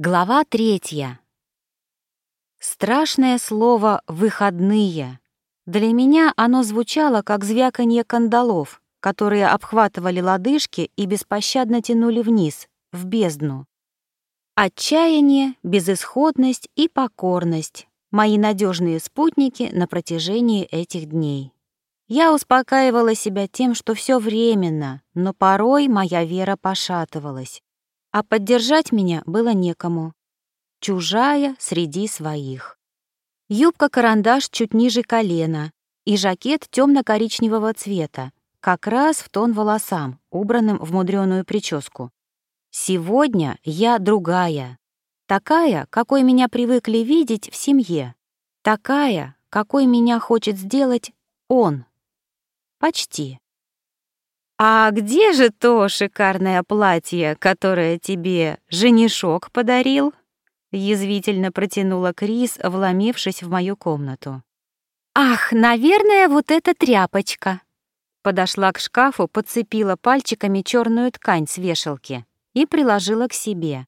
Глава третья. Страшное слово «выходные». Для меня оно звучало, как звяканье кандалов, которые обхватывали лодыжки и беспощадно тянули вниз, в бездну. Отчаяние, безысходность и покорность — мои надежные спутники на протяжении этих дней. Я успокаивала себя тем, что все временно, но порой моя вера пошатывалась а поддержать меня было некому. Чужая среди своих. Юбка-карандаш чуть ниже колена и жакет темно-коричневого цвета, как раз в тон волосам, убранным в мудреную прическу. Сегодня я другая. Такая, какой меня привыкли видеть в семье. Такая, какой меня хочет сделать он. Почти. «А где же то шикарное платье, которое тебе женишок подарил?» Язвительно протянула Крис, вломившись в мою комнату. «Ах, наверное, вот эта тряпочка!» Подошла к шкафу, подцепила пальчиками черную ткань с вешалки и приложила к себе.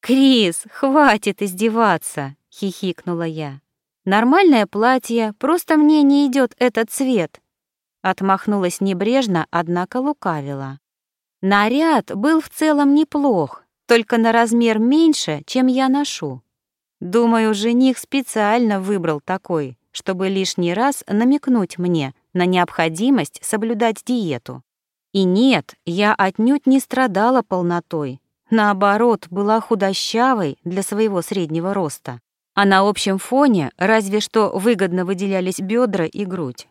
«Крис, хватит издеваться!» — хихикнула я. «Нормальное платье, просто мне не идет этот цвет. Отмахнулась небрежно, однако лукавила. Наряд был в целом неплох, только на размер меньше, чем я ношу. Думаю, жених специально выбрал такой, чтобы лишний раз намекнуть мне на необходимость соблюдать диету. И нет, я отнюдь не страдала полнотой. Наоборот, была худощавой для своего среднего роста. А на общем фоне разве что выгодно выделялись бедра и грудь.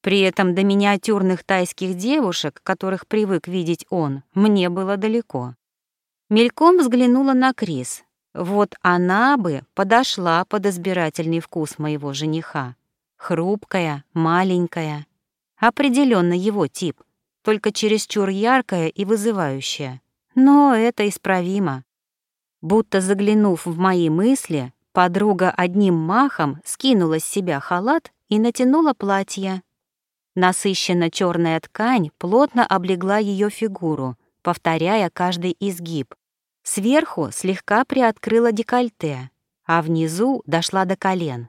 При этом до миниатюрных тайских девушек, которых привык видеть он, мне было далеко. Мельком взглянула на Крис. Вот она бы подошла под избирательный вкус моего жениха. Хрупкая, маленькая. Определенно его тип, только чересчур яркая и вызывающая. Но это исправимо. Будто заглянув в мои мысли, подруга одним махом скинула с себя халат и натянула платье, Насыщенно черная ткань плотно облегла ее фигуру, повторяя каждый изгиб. Сверху слегка приоткрыла декольте, а внизу дошла до колен.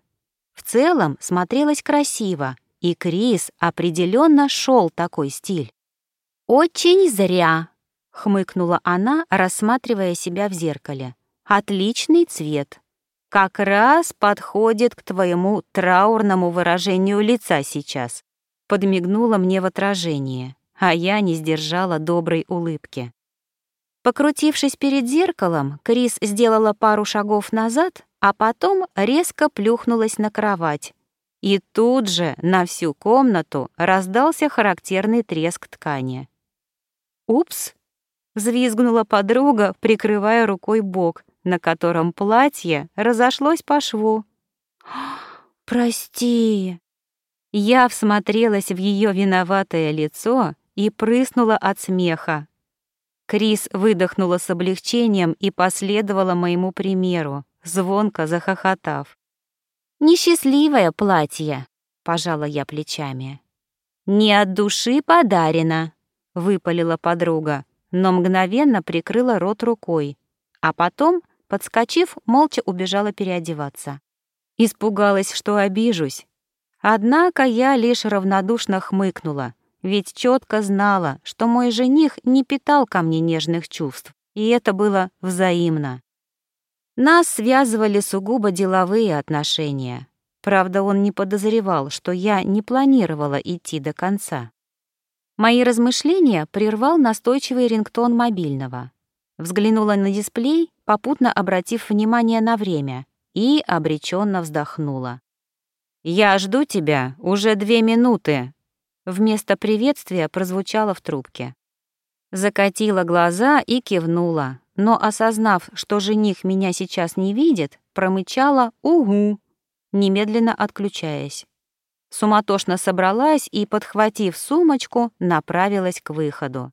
В целом смотрелась красиво, и Крис определенно шел такой стиль. «Очень зря», — хмыкнула она, рассматривая себя в зеркале. «Отличный цвет. Как раз подходит к твоему траурному выражению лица сейчас подмигнула мне в отражение, а я не сдержала доброй улыбки. Покрутившись перед зеркалом, Крис сделала пару шагов назад, а потом резко плюхнулась на кровать. И тут же на всю комнату раздался характерный треск ткани. «Упс!» — взвизгнула подруга, прикрывая рукой бок, на котором платье разошлось по шву. «Прости!» Я всмотрелась в ее виноватое лицо и прыснула от смеха. Крис выдохнула с облегчением и последовала моему примеру, звонко захохотав. «Несчастливое платье», — пожала я плечами. «Не от души подарено», — выпалила подруга, но мгновенно прикрыла рот рукой, а потом, подскочив, молча убежала переодеваться. Испугалась, что обижусь, Однако я лишь равнодушно хмыкнула, ведь четко знала, что мой жених не питал ко мне нежных чувств, и это было взаимно. Нас связывали сугубо деловые отношения. Правда, он не подозревал, что я не планировала идти до конца. Мои размышления прервал настойчивый рингтон мобильного. Взглянула на дисплей, попутно обратив внимание на время, и обреченно вздохнула. «Я жду тебя уже две минуты», — вместо приветствия прозвучало в трубке. Закатила глаза и кивнула, но, осознав, что жених меня сейчас не видит, промычала «Угу», немедленно отключаясь. Суматошно собралась и, подхватив сумочку, направилась к выходу.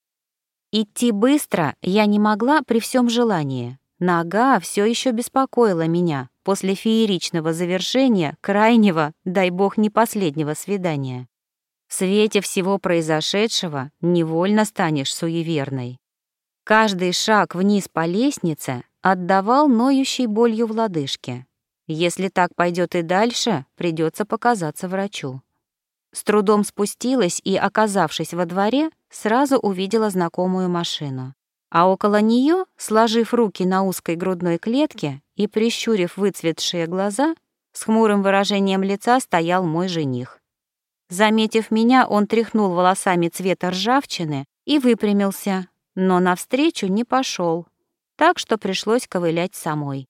Идти быстро я не могла при всем желании. Нога все еще беспокоила меня, после фееричного завершения крайнего, дай бог, не последнего свидания. В свете всего произошедшего невольно станешь суеверной. Каждый шаг вниз по лестнице отдавал ноющей болью в лодыжке. Если так пойдет и дальше, придется показаться врачу. С трудом спустилась и, оказавшись во дворе, сразу увидела знакомую машину. А около нее, сложив руки на узкой грудной клетке и прищурив выцветшие глаза, с хмурым выражением лица стоял мой жених. Заметив меня, он тряхнул волосами цвета ржавчины и выпрямился, но навстречу не пошел, так что пришлось ковылять самой.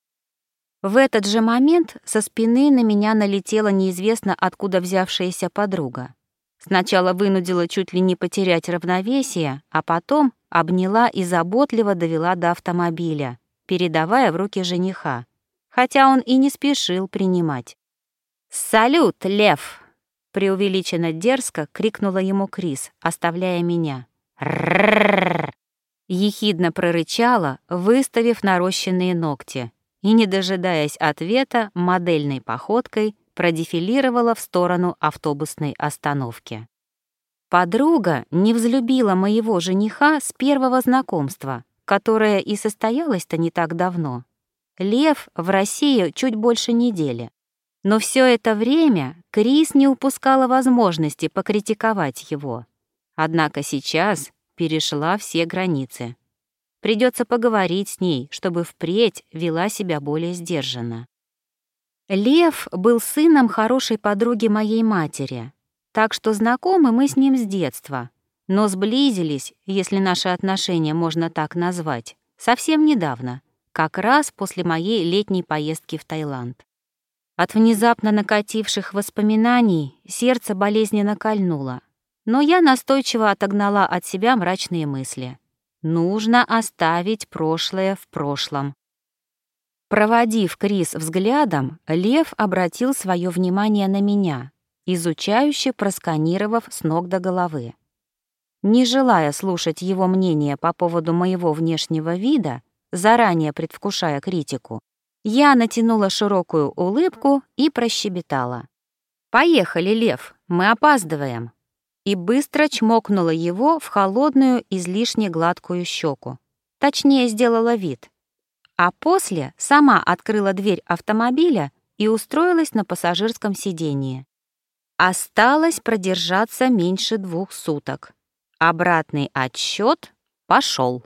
В этот же момент со спины на меня налетела неизвестно откуда взявшаяся подруга. Сначала вынудила чуть ли не потерять равновесие, а потом обняла и заботливо довела до автомобиля, передавая в руки жениха, хотя он и не спешил принимать. «Салют, Лев!» — преувеличенно дерзко крикнула ему Крис, оставляя меня. «Рррррр!» Ехидно прорычала, выставив нарощенные ногти, и, не дожидаясь ответа, модельной походкой продефилировала в сторону автобусной остановки. Подруга не взлюбила моего жениха с первого знакомства, которое и состоялось-то не так давно. Лев в России чуть больше недели. Но все это время Крис не упускала возможности покритиковать его. Однако сейчас перешла все границы. Придется поговорить с ней, чтобы впредь вела себя более сдержанно. Лев был сыном хорошей подруги моей матери, так что знакомы мы с ним с детства, но сблизились, если наши отношения можно так назвать, совсем недавно, как раз после моей летней поездки в Таиланд. От внезапно накативших воспоминаний сердце болезненно кольнуло, но я настойчиво отогнала от себя мрачные мысли. Нужно оставить прошлое в прошлом. Проводив Крис взглядом, Лев обратил свое внимание на меня, изучающе просканировав с ног до головы. Не желая слушать его мнение по поводу моего внешнего вида, заранее предвкушая критику, я натянула широкую улыбку и прощебетала. «Поехали, Лев, мы опаздываем!» и быстро чмокнула его в холодную, излишне гладкую щеку. Точнее, сделала вид — а после сама открыла дверь автомобиля и устроилась на пассажирском сидении. Осталось продержаться меньше двух суток. Обратный отсчет пошел.